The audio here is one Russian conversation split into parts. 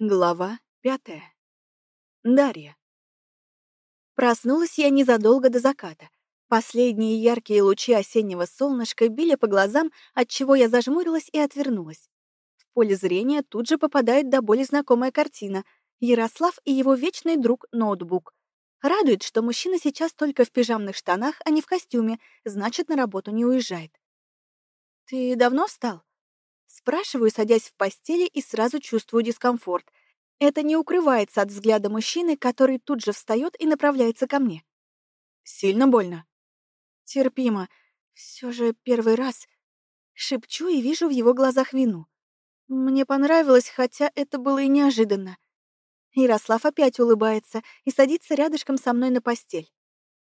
Глава пятая. Дарья. Проснулась я незадолго до заката. Последние яркие лучи осеннего солнышка били по глазам, отчего я зажмурилась и отвернулась. В поле зрения тут же попадает до боли знакомая картина — Ярослав и его вечный друг ноутбук. Радует, что мужчина сейчас только в пижамных штанах, а не в костюме, значит, на работу не уезжает. «Ты давно встал?» Спрашиваю, садясь в постели, и сразу чувствую дискомфорт. Это не укрывается от взгляда мужчины, который тут же встает и направляется ко мне. Сильно больно? Терпимо. Все же первый раз. Шепчу и вижу в его глазах вину. Мне понравилось, хотя это было и неожиданно. Ярослав опять улыбается и садится рядышком со мной на постель.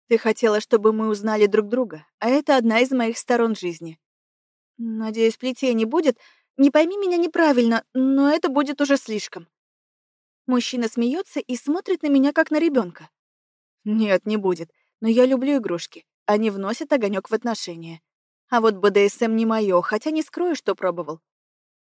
Ты хотела, чтобы мы узнали друг друга, а это одна из моих сторон жизни. Надеюсь, плетей не будет. Не пойми меня неправильно, но это будет уже слишком. Мужчина смеется и смотрит на меня, как на ребенка. Нет, не будет. Но я люблю игрушки. Они вносят огонек в отношения. А вот БДСМ не мое, хотя не скрою, что пробовал.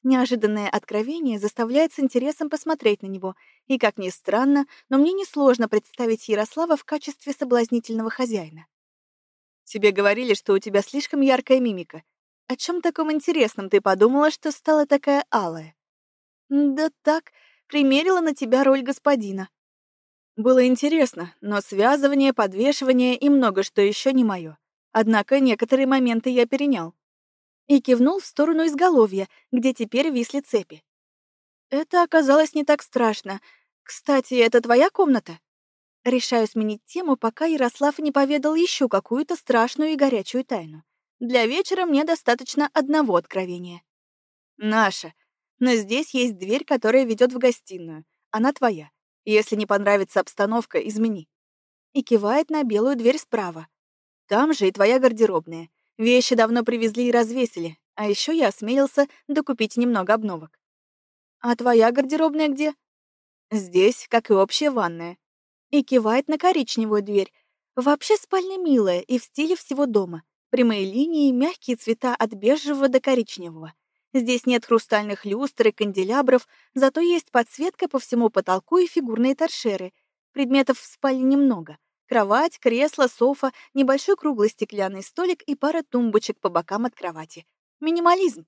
Неожиданное откровение заставляет с интересом посмотреть на него, и, как ни странно, но мне несложно представить Ярослава в качестве соблазнительного хозяина. «Тебе говорили, что у тебя слишком яркая мимика. О чем таком интересном ты подумала, что стала такая алая?» «Да так, примерила на тебя роль господина». Было интересно, но связывание, подвешивание и много что еще не мое. Однако некоторые моменты я перенял. И кивнул в сторону изголовья, где теперь висли цепи. Это оказалось не так страшно. Кстати, это твоя комната? Решаю сменить тему, пока Ярослав не поведал еще какую-то страшную и горячую тайну. Для вечера мне достаточно одного откровения. Наша. Но здесь есть дверь, которая ведет в гостиную. Она твоя. Если не понравится обстановка, измени. И кивает на белую дверь справа. Там же и твоя гардеробная. Вещи давно привезли и развесили. А еще я осмелился докупить немного обновок. А твоя гардеробная где? Здесь, как и общая ванная. И кивает на коричневую дверь. Вообще спальня милая и в стиле всего дома. Прямые линии, мягкие цвета от бежевого до коричневого. Здесь нет хрустальных люстр и канделябров, зато есть подсветка по всему потолку и фигурные торшеры. Предметов в спальне немного. Кровать, кресло, софа, небольшой круглый стеклянный столик и пара тумбочек по бокам от кровати. Минимализм.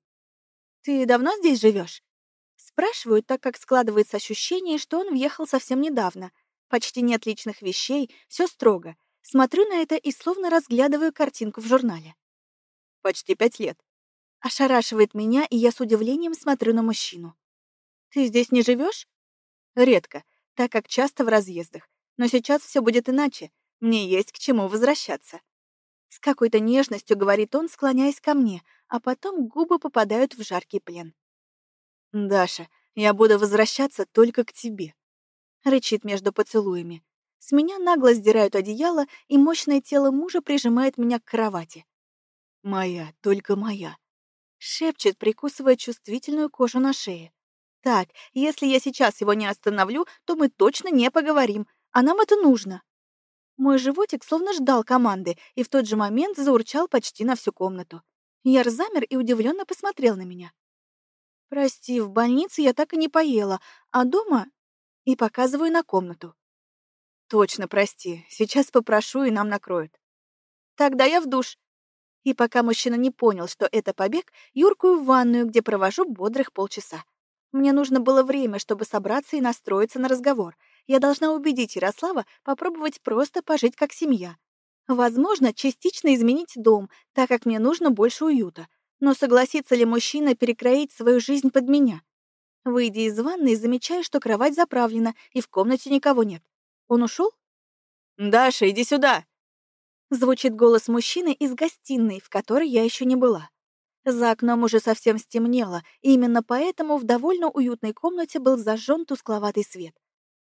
«Ты давно здесь живешь? Спрашиваю, так как складывается ощущение, что он въехал совсем недавно. Почти нет личных вещей, все строго. Смотрю на это и словно разглядываю картинку в журнале. Почти пять лет. Ошарашивает меня, и я с удивлением смотрю на мужчину. Ты здесь не живешь? Редко, так как часто в разъездах. Но сейчас все будет иначе. Мне есть к чему возвращаться. С какой-то нежностью говорит он, склоняясь ко мне, а потом губы попадают в жаркий плен. «Даша, я буду возвращаться только к тебе», — рычит между поцелуями. С меня нагло сдирают одеяло, и мощное тело мужа прижимает меня к кровати. «Моя, только моя», — шепчет, прикусывая чувствительную кожу на шее. «Так, если я сейчас его не остановлю, то мы точно не поговорим, а нам это нужно». Мой животик словно ждал команды и в тот же момент заурчал почти на всю комнату. Яр замер и удивленно посмотрел на меня. «Прости, в больнице я так и не поела, а дома...» И показываю на комнату. Точно, прости. Сейчас попрошу, и нам накроют. Тогда я в душ. И пока мужчина не понял, что это побег, юркую в ванную, где провожу бодрых полчаса. Мне нужно было время, чтобы собраться и настроиться на разговор. Я должна убедить Ярослава попробовать просто пожить как семья. Возможно, частично изменить дом, так как мне нужно больше уюта. Но согласится ли мужчина перекроить свою жизнь под меня? Выйдя из ванной, замечаю, что кровать заправлена, и в комнате никого нет. Он ушел? «Даша, иди сюда!» Звучит голос мужчины из гостиной, в которой я еще не была. За окном уже совсем стемнело, и именно поэтому в довольно уютной комнате был зажжен тускловатый свет.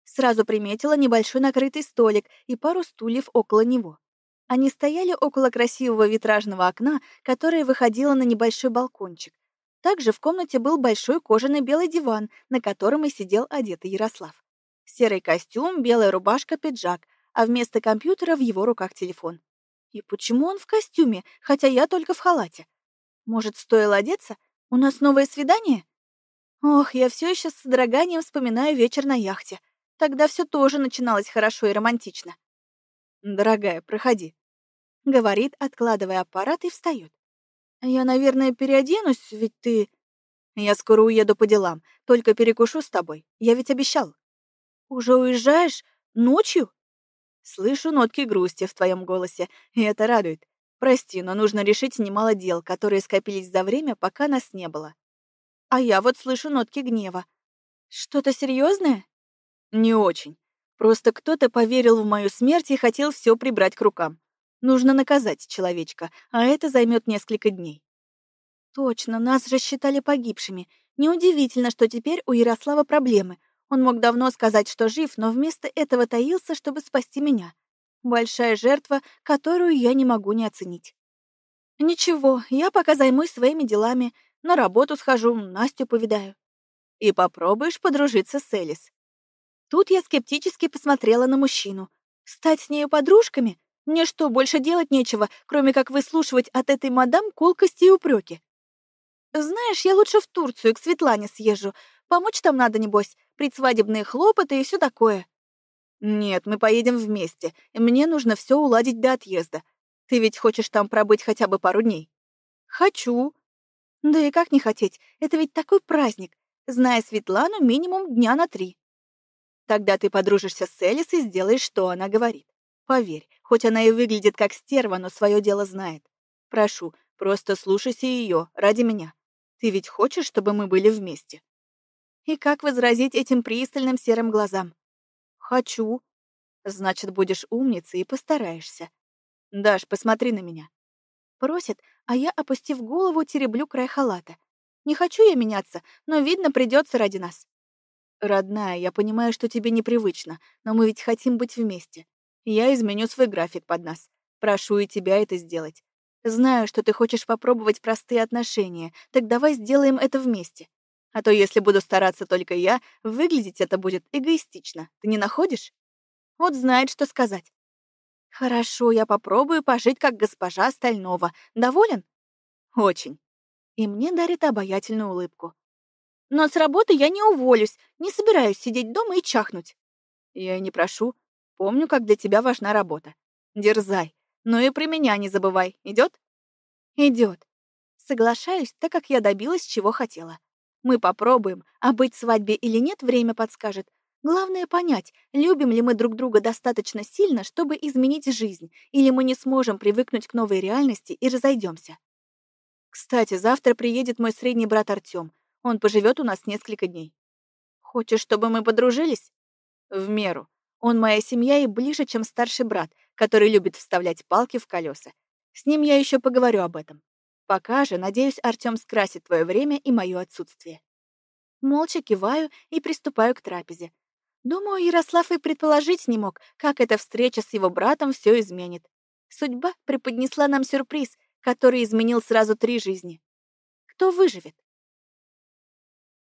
Сразу приметила небольшой накрытый столик и пару стульев около него. Они стояли около красивого витражного окна, которое выходило на небольшой балкончик. Также в комнате был большой кожаный белый диван, на котором и сидел одетый Ярослав. Серый костюм, белая рубашка, пиджак, а вместо компьютера в его руках телефон. И почему он в костюме, хотя я только в халате? Может, стоило одеться? У нас новое свидание? Ох, я все еще с содроганием вспоминаю вечер на яхте. Тогда все тоже начиналось хорошо и романтично. «Дорогая, проходи», — говорит, откладывая аппарат и встает. «Я, наверное, переоденусь, ведь ты...» «Я скоро уеду по делам, только перекушу с тобой. Я ведь обещал». «Уже уезжаешь? Ночью?» Слышу нотки грусти в твоем голосе, и это радует. Прости, но нужно решить немало дел, которые скопились за время, пока нас не было. А я вот слышу нотки гнева. Что-то серьезное? Не очень. Просто кто-то поверил в мою смерть и хотел все прибрать к рукам. Нужно наказать человечка, а это займет несколько дней. Точно, нас же считали погибшими. Неудивительно, что теперь у Ярослава проблемы. Он мог давно сказать, что жив, но вместо этого таился, чтобы спасти меня. Большая жертва, которую я не могу не оценить. Ничего, я пока займусь своими делами, на работу схожу, Настю повидаю. И попробуешь подружиться с Элис. Тут я скептически посмотрела на мужчину. Стать с нею подружками? Мне что, больше делать нечего, кроме как выслушивать от этой мадам колкости и упреки? Знаешь, я лучше в Турцию к Светлане съезжу. Помочь там надо, небось, предсвадебные хлопоты и все такое. Нет, мы поедем вместе, и мне нужно все уладить до отъезда. Ты ведь хочешь там пробыть хотя бы пару дней? Хочу. Да и как не хотеть? Это ведь такой праздник. Зная Светлану, минимум дня на три. Тогда ты подружишься с Элис и сделаешь, что она говорит. Поверь, хоть она и выглядит как стерва, но свое дело знает. Прошу, просто слушайся ее ради меня. Ты ведь хочешь, чтобы мы были вместе? И как возразить этим пристальным серым глазам? Хочу. Значит, будешь умницей и постараешься. Даш, посмотри на меня. Просит, а я, опустив голову, тереблю край халата. Не хочу я меняться, но, видно, придется ради нас. Родная, я понимаю, что тебе непривычно, но мы ведь хотим быть вместе. Я изменю свой график под нас. Прошу и тебя это сделать. Знаю, что ты хочешь попробовать простые отношения, так давай сделаем это вместе. А то если буду стараться только я, выглядеть это будет эгоистично. Ты не находишь? Вот знает, что сказать. Хорошо, я попробую пожить как госпожа Стальнова. Доволен? Очень. И мне дарит обаятельную улыбку. Но с работы я не уволюсь, не собираюсь сидеть дома и чахнуть. Я и не прошу. Помню, как для тебя важна работа. Дерзай. Но и про меня не забывай. Идет? Идет. Соглашаюсь, так как я добилась, чего хотела. Мы попробуем, а быть свадьбе или нет, время подскажет. Главное понять, любим ли мы друг друга достаточно сильно, чтобы изменить жизнь, или мы не сможем привыкнуть к новой реальности и разойдемся. Кстати, завтра приедет мой средний брат Артём. Он поживет у нас несколько дней. Хочешь, чтобы мы подружились? В меру. Он моя семья и ближе, чем старший брат, который любит вставлять палки в колеса. С ним я еще поговорю об этом. Пока же, надеюсь, Артём скрасит твое время и мое отсутствие. Молча киваю и приступаю к трапезе. Думаю, Ярослав и предположить не мог, как эта встреча с его братом все изменит. Судьба преподнесла нам сюрприз, который изменил сразу три жизни. Кто выживет?